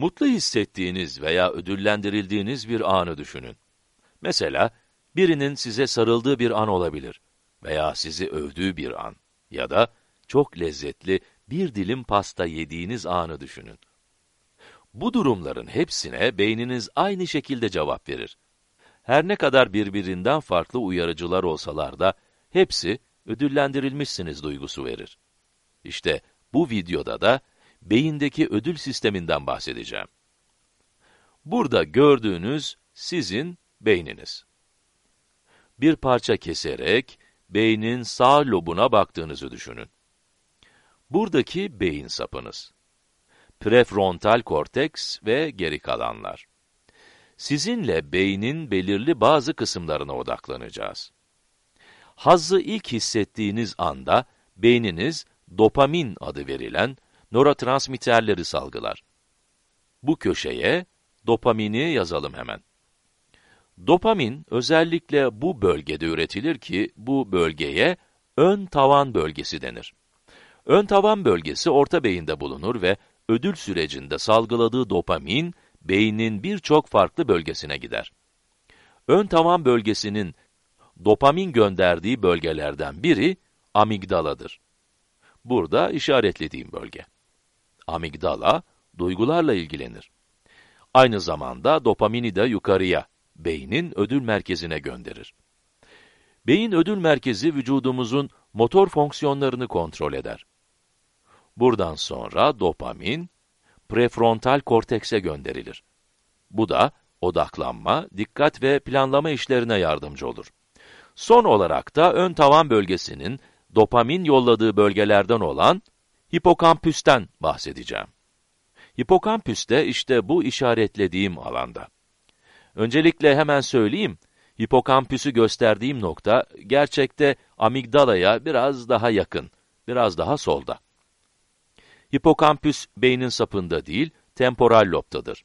Mutlu hissettiğiniz veya ödüllendirildiğiniz bir anı düşünün. Mesela, birinin size sarıldığı bir an olabilir veya sizi övdüğü bir an ya da çok lezzetli bir dilim pasta yediğiniz anı düşünün. Bu durumların hepsine beyniniz aynı şekilde cevap verir. Her ne kadar birbirinden farklı uyarıcılar olsalar da, hepsi ödüllendirilmişsiniz duygusu verir. İşte bu videoda da beyindeki ödül sisteminden bahsedeceğim. Burada gördüğünüz sizin beyniniz. Bir parça keserek beynin sağ lobuna baktığınızı düşünün. Buradaki beyin sapınız. Prefrontal korteks ve geri kalanlar. Sizinle beynin belirli bazı kısımlarına odaklanacağız. Hazzı ilk hissettiğiniz anda, beyniniz dopamin adı verilen nörotransmitterleri salgılar. Bu köşeye dopamini yazalım hemen. Dopamin özellikle bu bölgede üretilir ki bu bölgeye ön tavan bölgesi denir. Ön tavan bölgesi orta beyinde bulunur ve ödül sürecinde salgıladığı dopamin beynin birçok farklı bölgesine gider. Ön tavan bölgesinin dopamin gönderdiği bölgelerden biri amigdaladır. Burada işaretlediğim bölge. Amigdala, duygularla ilgilenir. Aynı zamanda dopamini de yukarıya, beynin ödül merkezine gönderir. Beyin ödül merkezi vücudumuzun motor fonksiyonlarını kontrol eder. Buradan sonra dopamin, prefrontal kortekse gönderilir. Bu da odaklanma, dikkat ve planlama işlerine yardımcı olur. Son olarak da ön tavan bölgesinin dopamin yolladığı bölgelerden olan hipokampüsten bahsedeceğim. Hipokampüs de işte bu işaretlediğim alanda. Öncelikle hemen söyleyeyim, hipokampüsü gösterdiğim nokta gerçekte amigdalaya biraz daha yakın, biraz daha solda. Hipokampüs beynin sapında değil, temporal lobtadır.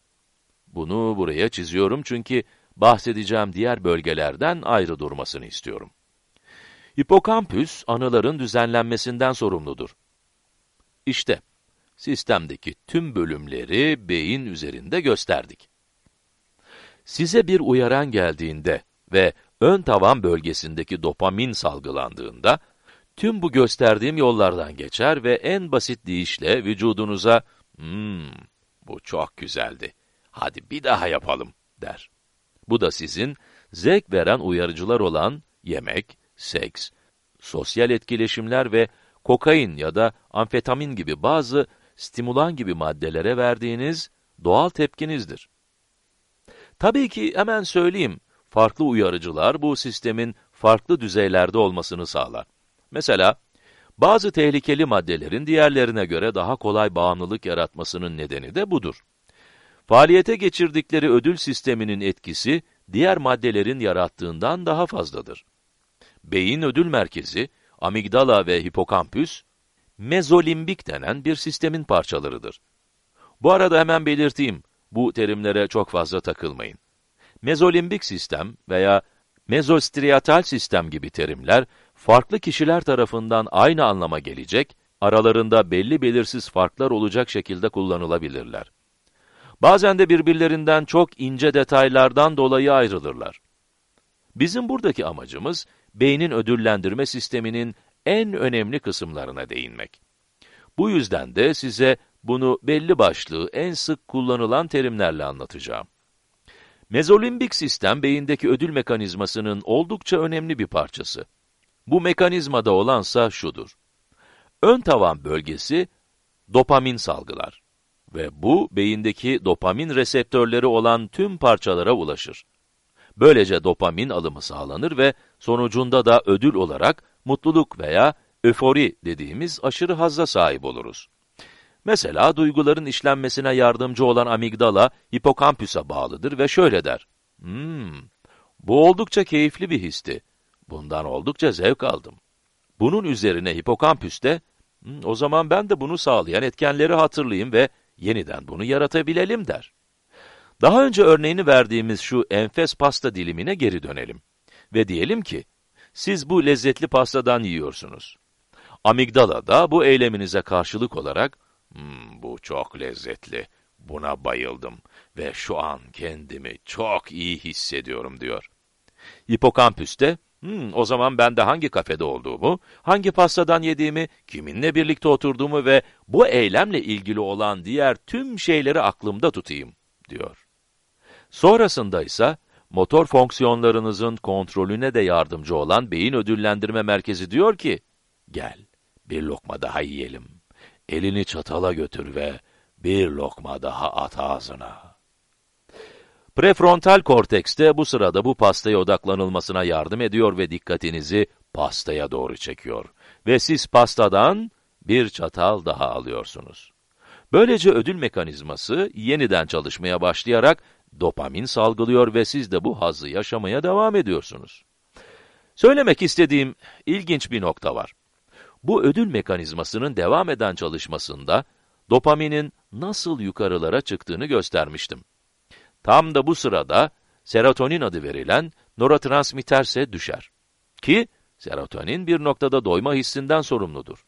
Bunu buraya çiziyorum çünkü bahsedeceğim diğer bölgelerden ayrı durmasını istiyorum. Hipokampüs, anıların düzenlenmesinden sorumludur. İşte, sistemdeki tüm bölümleri beyin üzerinde gösterdik. Size bir uyaran geldiğinde ve ön tavan bölgesindeki dopamin salgılandığında, tüm bu gösterdiğim yollardan geçer ve en basit deyişle vücudunuza, hmm, bu çok güzeldi, hadi bir daha yapalım, der. Bu da sizin zevk veren uyarıcılar olan yemek, seks, sosyal etkileşimler ve kokain ya da amfetamin gibi bazı stimulan gibi maddelere verdiğiniz doğal tepkinizdir. Tabii ki hemen söyleyeyim, farklı uyarıcılar bu sistemin farklı düzeylerde olmasını sağlar. Mesela, bazı tehlikeli maddelerin diğerlerine göre daha kolay bağımlılık yaratmasının nedeni de budur. Faaliyete geçirdikleri ödül sisteminin etkisi, diğer maddelerin yarattığından daha fazladır. Beyin ödül merkezi, amigdala ve hipokampüs, mezolimbik denen bir sistemin parçalarıdır. Bu arada hemen belirteyim, bu terimlere çok fazla takılmayın. Mezolimbik sistem veya mezostriatal sistem gibi terimler, farklı kişiler tarafından aynı anlama gelecek, aralarında belli belirsiz farklar olacak şekilde kullanılabilirler. Bazen de birbirlerinden çok ince detaylardan dolayı ayrılırlar. Bizim buradaki amacımız, beynin ödüllendirme sisteminin en önemli kısımlarına değinmek. Bu yüzden de size bunu belli başlı, en sık kullanılan terimlerle anlatacağım. Mezolimbik sistem, beyindeki ödül mekanizmasının oldukça önemli bir parçası. Bu mekanizmada olansa şudur. Ön tavan bölgesi, dopamin salgılar. Ve bu, beyindeki dopamin reseptörleri olan tüm parçalara ulaşır. Böylece dopamin alımı sağlanır ve sonucunda da ödül olarak mutluluk veya öfori dediğimiz aşırı hazza sahip oluruz. Mesela duyguların işlenmesine yardımcı olan amigdala hipokampüse bağlıdır ve şöyle der. Hmm, bu oldukça keyifli bir histi. Bundan oldukça zevk aldım. Bunun üzerine hipokampüs de, hmm, o zaman ben de bunu sağlayan etkenleri hatırlayayım ve yeniden bunu yaratabilelim der. Daha önce örneğini verdiğimiz şu enfes pasta dilimine geri dönelim. Ve diyelim ki, siz bu lezzetli pastadan yiyorsunuz. Amigdala da bu eyleminize karşılık olarak, hmm, bu çok lezzetli, Buna bayıldım ve şu an kendimi çok iyi hissediyorum diyor. Hipokampüs de, hmm, o zaman ben de hangi kafede olduğumu, hangi pastadan yediğimi, kiminle birlikte oturduğumu ve bu eylemle ilgili olan diğer tüm şeyleri aklımda tutayım, diyor. Sonrasında ise, motor fonksiyonlarınızın kontrolüne de yardımcı olan beyin ödüllendirme merkezi diyor ki, gel, bir lokma daha yiyelim. Elini çatala götür ve bir lokma daha at ağzına. Prefrontal korteks de bu sırada bu pastaya odaklanılmasına yardım ediyor ve dikkatinizi pastaya doğru çekiyor. Ve siz pastadan bir çatal daha alıyorsunuz. Böylece ödül mekanizması yeniden çalışmaya başlayarak dopamin salgılıyor ve siz de bu hazzı yaşamaya devam ediyorsunuz. Söylemek istediğim ilginç bir nokta var. Bu ödül mekanizmasının devam eden çalışmasında dopaminin nasıl yukarılara çıktığını göstermiştim. Tam da bu sırada serotonin adı verilen nörotransmitterse düşer. Ki serotonin bir noktada doyma hissinden sorumludur.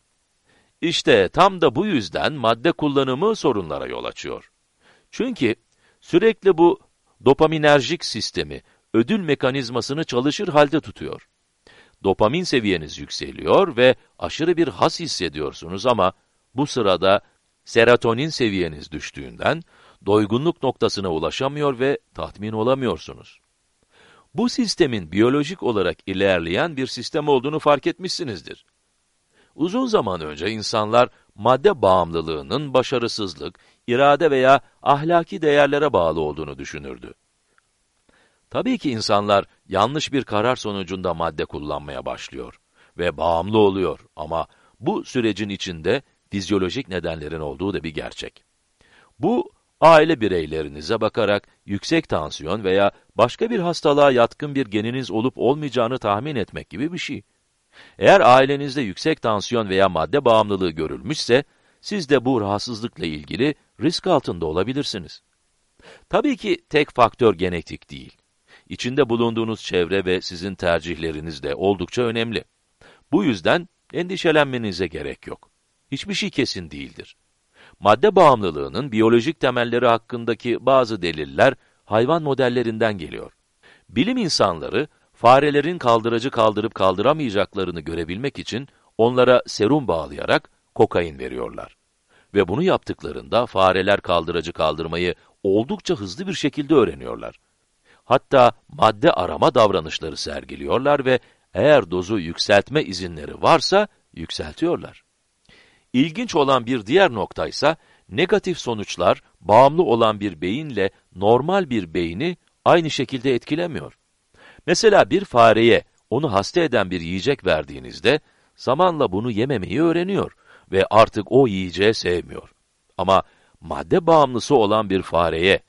İşte tam da bu yüzden madde kullanımı sorunlara yol açıyor. Çünkü sürekli bu dopaminerjik sistemi, ödül mekanizmasını çalışır halde tutuyor. Dopamin seviyeniz yükseliyor ve aşırı bir has hissediyorsunuz ama bu sırada serotonin seviyeniz düştüğünden doygunluk noktasına ulaşamıyor ve tatmin olamıyorsunuz. Bu sistemin biyolojik olarak ilerleyen bir sistem olduğunu fark etmişsinizdir. Uzun zaman önce insanlar madde bağımlılığının başarısızlık, irade veya ahlaki değerlere bağlı olduğunu düşünürdü. Tabii ki insanlar yanlış bir karar sonucunda madde kullanmaya başlıyor ve bağımlı oluyor ama bu sürecin içinde fizyolojik nedenlerin olduğu da bir gerçek. Bu, aile bireylerinize bakarak yüksek tansiyon veya başka bir hastalığa yatkın bir geniniz olup olmayacağını tahmin etmek gibi bir şey. Eğer ailenizde yüksek tansiyon veya madde bağımlılığı görülmüşse, siz de bu rahatsızlıkla ilgili risk altında olabilirsiniz. Tabii ki tek faktör genetik değil. İçinde bulunduğunuz çevre ve sizin tercihleriniz de oldukça önemli. Bu yüzden endişelenmenize gerek yok. Hiçbir şey kesin değildir. Madde bağımlılığının biyolojik temelleri hakkındaki bazı deliller hayvan modellerinden geliyor. Bilim insanları, farelerin kaldıracı kaldırıp kaldıramayacaklarını görebilmek için onlara serum bağlayarak kokain veriyorlar. Ve bunu yaptıklarında fareler kaldıracı kaldırmayı oldukça hızlı bir şekilde öğreniyorlar. Hatta madde arama davranışları sergiliyorlar ve eğer dozu yükseltme izinleri varsa yükseltiyorlar. İlginç olan bir diğer nokta ise negatif sonuçlar bağımlı olan bir beyinle normal bir beyni aynı şekilde etkilemiyor. Mesela bir fareye onu hasta eden bir yiyecek verdiğinizde zamanla bunu yememeyi öğreniyor ve artık o yiyeceği sevmiyor. Ama madde bağımlısı olan bir fareye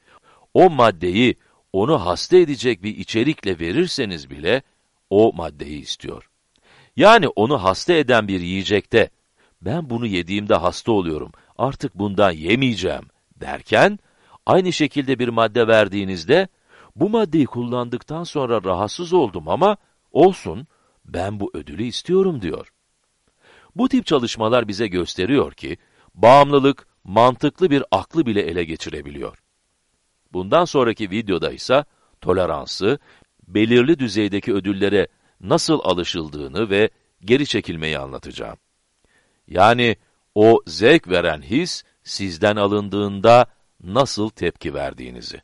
o maddeyi onu hasta edecek bir içerikle verirseniz bile o maddeyi istiyor. Yani onu hasta eden bir yiyecekte ben bunu yediğimde hasta oluyorum, artık bundan yemeyeceğim derken, aynı şekilde bir madde verdiğinizde, bu maddeyi kullandıktan sonra rahatsız oldum ama olsun, ben bu ödülü istiyorum diyor. Bu tip çalışmalar bize gösteriyor ki, bağımlılık mantıklı bir aklı bile ele geçirebiliyor. Bundan sonraki videoda ise toleransı, belirli düzeydeki ödüllere nasıl alışıldığını ve geri çekilmeyi anlatacağım. Yani o zevk veren his sizden alındığında nasıl tepki verdiğinizi.